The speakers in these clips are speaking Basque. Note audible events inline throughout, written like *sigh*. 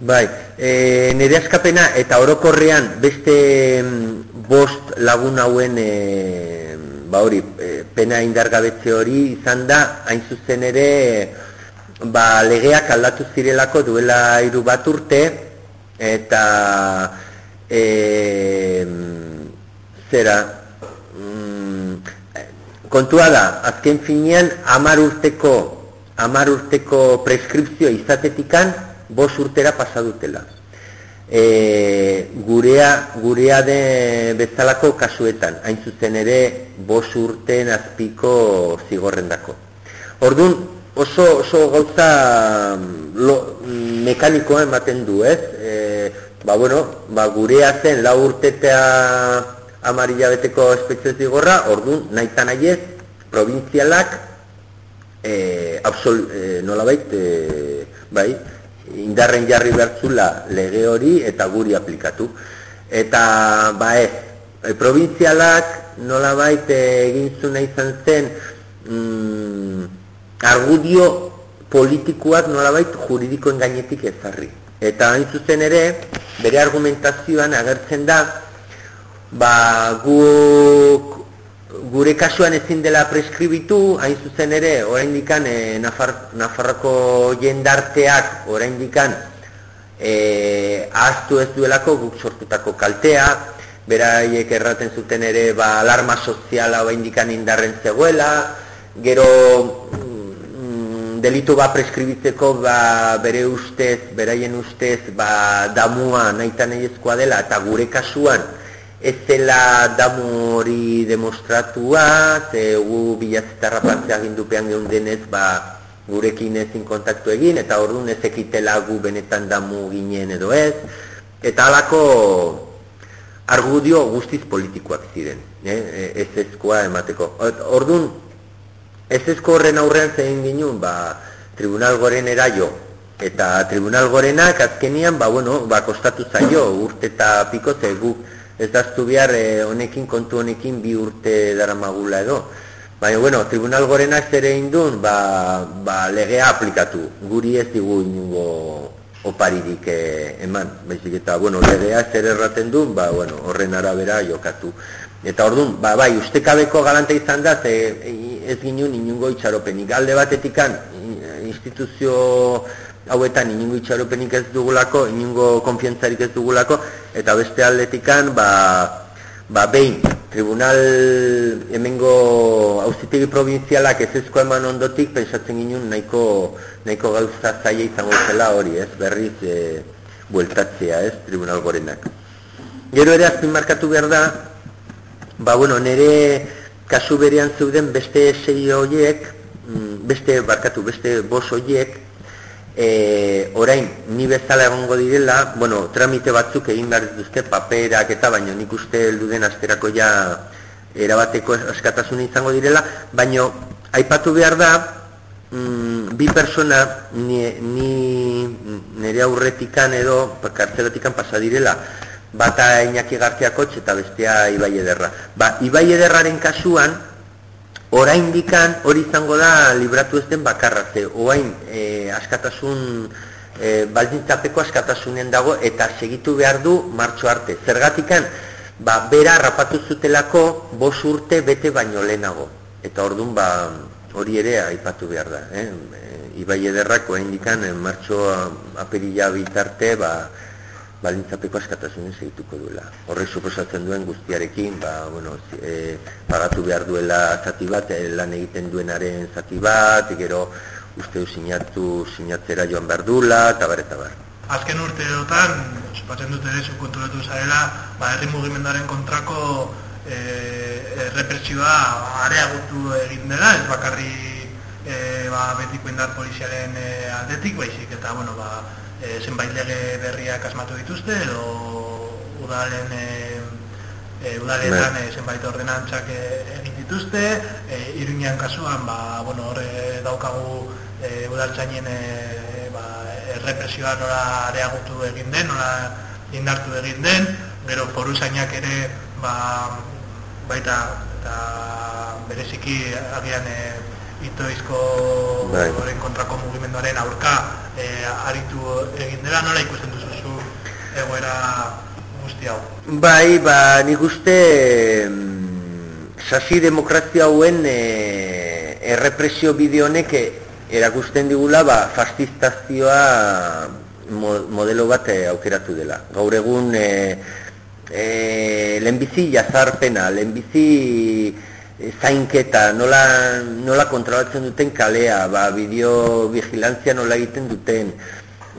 Bai, e, nire askapena eta orokorrean beste mm, bost lagun hauen e, ba hori, e, pena indargabetze hori izan da, hain zuzen ere ba, legeak aldatu zirelako duela hiru bat urte eta e, zera mm, kontua da, azken finean amar urteko amar urteko preskripzio izatetikan bos urtera pasa dutela. E, gurea, gurea de bezalako kasuetan, hain zuzen ere bos urten azpiko zigorrendako. Orduan, oso, oso gauza lo, mekanikoa ematen du, ez? E, ba, bueno, ba, gurea zen lau urtetea amarilla beteko espetxe zigorra, orduan, nahi nahi ez, provintzialak, e, absol, e, nolabait, e, bai, indarren jarri bertzula lege hori eta guri aplikatu. Eta ba ez, e, provintzialak nola baita egin zuna izan zen mm, argudio politikoak nola baita juridikoen gainetik ezarri. Eta hain zuzen ere, bere argumentazioan agertzen da, ba, guk gure kasuan ezin dela preskribitu, hain zuzen ere, orain dikan, e, eh, Nafar, Nafarroko jendarteak, orain dikan, e, eh, ahaztu ez duelako guk sortutako kaltea, beraiek erraten zuten ere, ba, alarma soziala orain dikan indarren zegoela, gero mm, delitu ba preskribitzeko ba, bere ustez, beraien ustez, ba, damua nahi nahi dela, eta gure kasuan, ez zela damu hori demostratua, ze gu bilatzetarra pantzea gindupean denez, ba, gurekin ezin kontaktu egin, eta orduan ez ekitela gu benetan damu ginen edo ez, eta halako argudio guztiz politikoak ziren, eh? ez ezkoa emateko. Orduan, ez ezko horren aurrean zein ginen, ba, tribunal goren eraio, eta tribunal gorenak azkenian, ba, bueno, ba, kostatu zaio, urte eta piko, ze ez daztu behar eh, honekin kontu honekin bi urte dara magula edo. Baina, bueno, tribunal gorenak zere indun, ba, ba, legea aplikatu. Guri ez digu inungo oparirik eh, eman. Baizik eta, bueno, legea zer erraten du, ba, bueno, horren arabera jokatu. Eta orduan, ba, bai, ustekabeko galante izan da, ze ez ginen inungo itxaropenik. Alde batetikan, instituzio hauetan inungo itxaropenik ez dugulako, inungo konfientzarik ez dugulako, eta beste aldetikan, ba, ba behin, tribunal hemengo auzitegi provinzialak ez ezko eman ondotik, pensatzen ginen nahiko, nahiko gauza zaila izango zela hori, ez, berriz, e, bueltatzea, ez, tribunal gorenak. Gero ere azpin markatu behar da, ba, bueno, nire kasu berean zeuden beste sei horiek, mm, beste, barkatu, beste bos horiek, e, orain ni bezala egongo direla, bueno, tramite batzuk egin behar dituzte paperak eta baino nik uste heldu den asterako ja erabateko askatasun izango direla, baino aipatu behar da mm, bi persona ni, ni nire aurretikan edo kartzeletikan pasa direla bata Iñaki Garziakotx eta bestea Ibai Ederra. Ba, Ibai Ederraren kasuan, orain dikan hori izango da libratu ez den bakarra ze oain e, askatasun e, baldintzapeko askatasunen dago eta segitu behar du martxo arte zergatikan ba, bera rapatu zutelako bos urte bete baino lehenago eta ordun ba hori ere aipatu behar da eh? Ibai ederrak orain dikan e, martxo aperila bitarte ba, balintzapeko askatasunen segituko duela. Horre suposatzen duen guztiarekin, ba, bueno, e, pagatu behar duela zati bat, e, lan egiten duenaren zati bat, gero uste sinatu sinatzera joan behar duela, eta bar, eta bar. Azken urte edotan, supatzen dut ere, subkonturatu zarela, ba, herri mugimendaren kontrako e, e, represioa areagutu egin dela, ez bakarri e, ba, betiko indar polizialen e, aldetik, baizik, eta, bueno, ba, e, zenbait lege berriak asmatu dituzte edo udalen e, e, udaletan e, zenbait ordenantzak egin dituzte. E, iruñan kasuan ba, bueno, horre daukagu e, udaltzainen e, ba, errepresioa nola areagutu egin den, nola indartu egin den. Gero foru zainak ere ba, baita eta bereziki agian e, itoizko bai. kontrako mugimenduaren aurka e, aritu egin dela, nola ikusten duzu zu egoera guzti hau? Bai, ba, nik uste sasi demokrazia hauen e, errepresio bideo honek erakusten digula ba, fastistazioa modelo bat aukeratu dela. Gaur egun e, e, lehenbizi jazarpena, lehenbizi zainketa, nola, nola kontrolatzen duten kalea, ba, bideo vigilantzia nola egiten duten,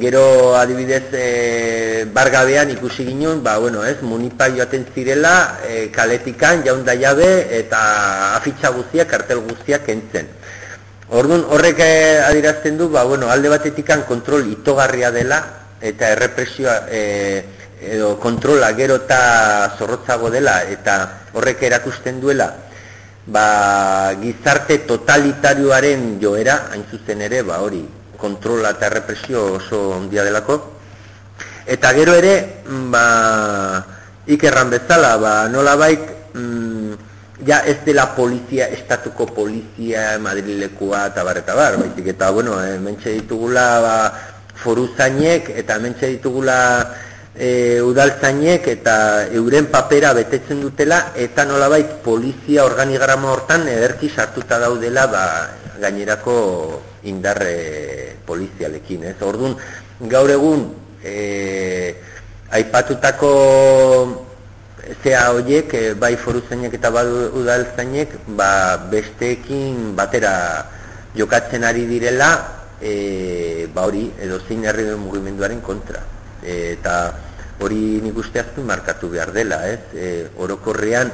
Gero adibidez e, bargabean ikusi ginen, ba, bueno, ez, munipa joaten zirela e, kaletikan jaunda jabe eta afitxa guztiak, kartel guztiak entzen. Orduan horrek eh, adirazten du, ba, bueno, alde batetikan kontrol itogarria dela eta errepresioa e, edo kontrola gero eta zorrotzago dela eta horrek erakusten duela ba, gizarte totalitarioaren joera, hain zuzen ere, ba, hori, kontrola eta errepresio oso ondia delako. Eta gero ere, ba, ikerran bezala, ba, nola baik, ja ez dela polizia, estatuko polizia madrilekoa eta bar, eta bar, baizik, eta, bueno, e, mentxe ditugula ba, foruzainek, eta mentxe ditugula e, udaltzainek, eta euren papera betetzen dutela, eta nolabait polizia organigrama hortan ederki sartuta daudela ba, gainerako indarre polizialekin, ez? Orduan, gaur egun, e, aipatutako zea horiek, eh, bai foru zainek eta bai udal ba besteekin batera jokatzen ari direla, e, ba hori, edo zein herri mugimenduaren kontra. E, eta hori nik uste azpun markatu behar dela, ez? E, orokorrean,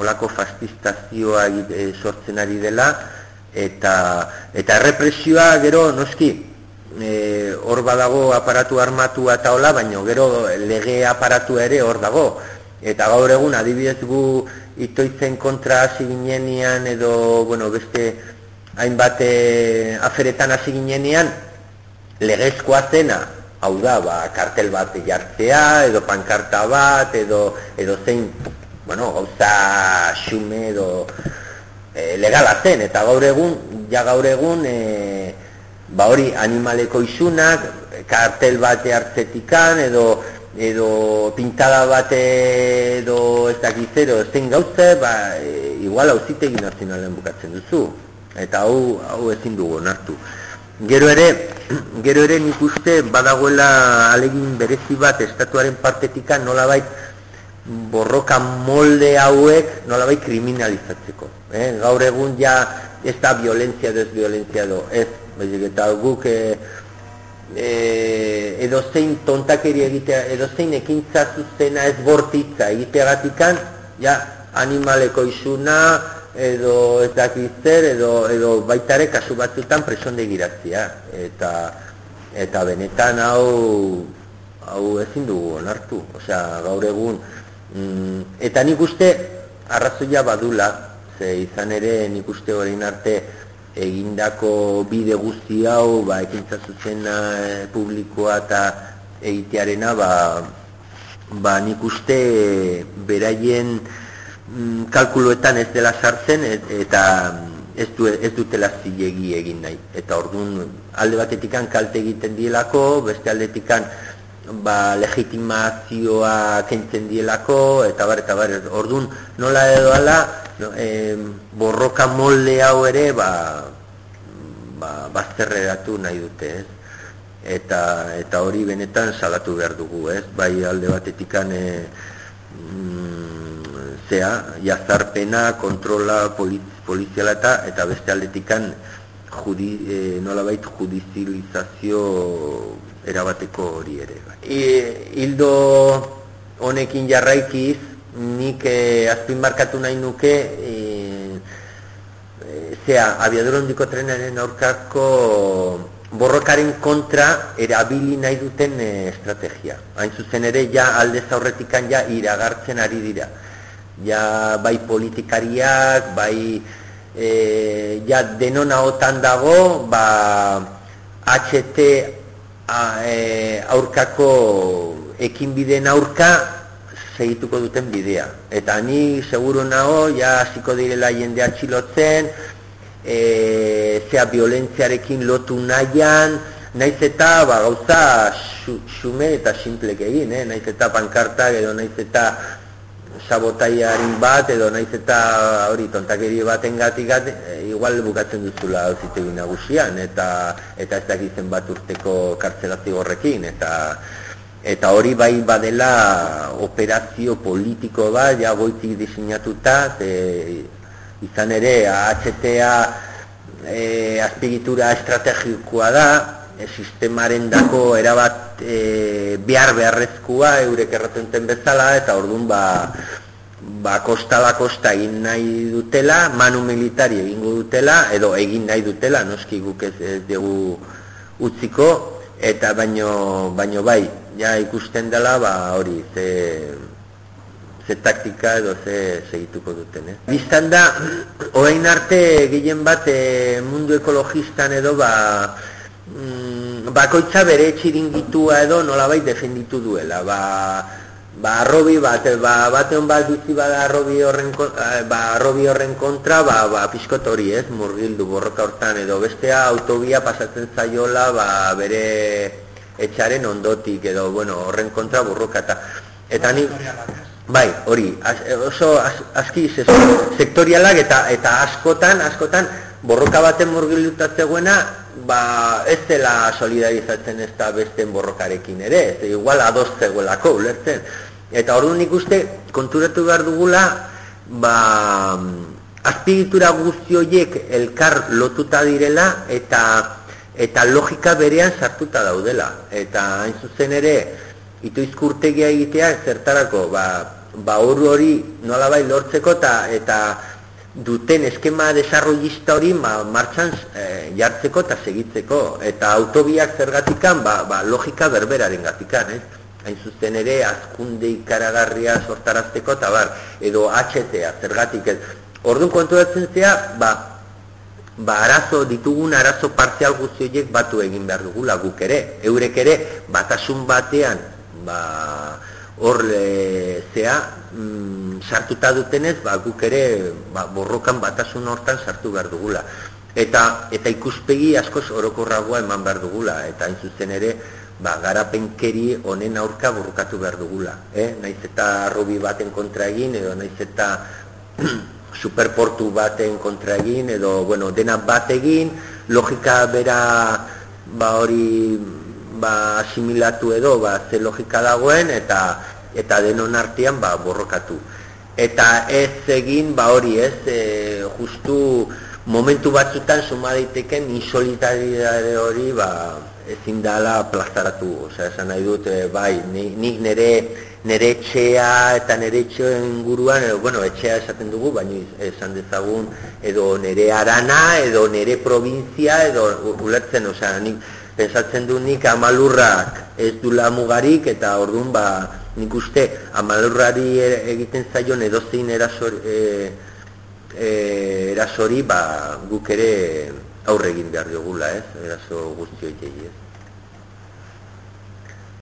olako fastistazioa e, sortzen ari dela, eta, eta errepresioa gero, noski, e, hor badago aparatu armatu eta hola, baina gero lege aparatu ere hor dago. Eta gaur egun adibidez gu itoitzen kontra hasi ginenean edo bueno, beste hainbat eh, aferetan hasi ginenean legezkoa zena hau da, ba, kartel bat jartzea edo pankarta bat edo, edo zein bueno, gauza xume edo e, legala zen eta gaur egun, ja gaur egun e, ba hori animaleko izunak kartel bat hartzetikan edo edo pintada bat edo ez dakizero zein gauze, ba, e, igual hau zitegi nazionalen bukatzen duzu. Eta hau, hau ezin dugu nartu. Gero ere, *clears throat* gero ere nik uste badagoela alegin berezi bat estatuaren partetikan nolabait borroka molde hauek nolabait kriminalizatzeko. Eh? Gaur egun ja ez da violentzia ez violentzia edo ez, eta guk eh, e, edo zein tontakeri egitea, edo zein ekintza zuzena ez bortitza egiteagatikan, ja, animaleko izuna, edo ez dakizzer, edo, edo baitare kasu batzutan presonde giratzea. Eta, eta benetan hau, hau ezin dugu onartu, osea, gaur egun. Mm, eta nik uste, arrazoia badula, ze izan ere nik uste horrein arte, egindako bide guzti hau, ba, ekintza zuzena e, publikoa eta egitearena, ba, ba nik uste beraien mm, kalkuloetan ez dela sartzen eta ez, du, ez dutela zilegi egin nahi. Eta orduan alde batetikan kalte egiten dielako, beste aldetikan ba, legitimazioa kentzen dielako, eta bar, eta bar, orduan nola edo ala, no, e, borroka molde hau ere ba, ba, bazterreratu nahi dute ez? Eta, eta hori benetan salatu behar dugu ez? Bai alde batetikan e, mm, zea jazarpena, kontrola poliz, poliziala eta eta beste aldetikan judi, e, nolabait judizilizazio erabateko hori ere. E, hildo honekin jarraikiz nik eh, azpin markatu nahi nuke eh, zea, abiadura hondiko trenaren aurkako borrokaren kontra erabili nahi duten eh, estrategia. Hain zuzen ere, ja alde zaurretikan ja iragartzen ari dira. Ja bai politikariak, bai eh, ja denona otan dago, ba HT a, eh, aurkako ekinbideen aurka segituko duten bidea. Eta ni seguru nago, ja hasiko direla jendea txilotzen, e, zea violentziarekin lotu nahian, naiz eta ba, gauza xume eta simplek egin, eh? naiz eta pankartak edo naiz eta sabotaiarin bat edo naiz eta hori tontakeri baten gatik e, igual bukatzen duzula auzitegi nagusian eta eta ez dakitzen bat urteko kartzelazio horrekin eta eta hori bai badela operazio politiko bat ja goitik diseinatuta ze, izan ere HTA e, azpigitura estrategikoa da e, sistemaren dako erabat e, behar beharrezkoa eurek erraten bezala eta orduan ba, ba kostala kosta egin nahi dutela, manu militari egingo dutela edo egin nahi dutela, noski guk ez, ez dugu utziko eta baino, baino bai, ja ikusten dela ba hori, ze, ze taktika edo ze segituko duten, eh? Biztan da, orain arte gehien bat e, mundu ekologistan edo ba, mm, bakoitza bere txiringitua edo nolabait defenditu duela. Ba, ba arrobi bat, ba, bate hon bat bizi bada arrobi horren, eh, ba, arrobi horren kontra, ba, ba pixkot hori ez, murgildu borroka hortan edo bestea autobia pasatzen zaiola ba, bere etxaren ondotik edo bueno, horren kontra borroka eta eta ni bai, hori, oso aski sektorialak eta eta askotan, askotan borroka baten murgilduta ba, ez dela solidarizatzen ez da besten borrokarekin ere, ez igual adoz zegoelako, ulertzen. Eta orduan ikuste, konturatu behar dugula, ba, azpigitura guztioiek elkar lotuta direla, eta eta logika berean sartuta daudela. Eta hain zuzen ere, itu izkurtegia egitea, zertarako, ba, ba hori nola bai lortzeko, eta, eta duten eskema desarrollista hori ma, martxan e, jartzeko eta segitzeko. Eta autobiak zergatikan ba, ba, logika berberaren gatikan eh? hain zuzen ere azkunde ikaragarria sortarazteko eta bar edo HTA zergatik ez. Orduan kontu zea ba, ba arazo ditugun arazo partzial guzti batu egin behar dugula guk ere. Eurek ere batasun batean ba, hor zea mm, sartuta dutenez ba, guk ere ba, borrokan batasun hortan sartu behar dugula eta eta ikuspegi askoz orokorragoa eman behar dugula eta hain zuzen ere ba, garapenkeri honen aurka borrokatu behar dugula eh? naiz eta robi baten kontra egin edo naiz eta *clears throat* superportu baten kontra egin edo bueno, dena bat egin logika bera ba hori ba, asimilatu edo ba, ze logika dagoen eta eta denon artean ba, borrokatu. Eta ez egin ba hori ez, e, justu momentu batzutan suma daiteken insolitaridade hori ba, ezin dala plazaratu. Osea, esan nahi dut, e, bai, nik nire, nire etxea eta nire etxean inguruan, edo, bueno, etxea esaten dugu, baina esan dezagun, edo nire arana, edo nire provintzia, edo ulertzen, osea, nik, pensatzen du nik amalurrak ez du mugarik eta orduan ba nik uste amalurrari egiten zaion edozein erasori, e, e, erasori ba guk ere aurre egin behar dugula ez? Eraso guzti hori ez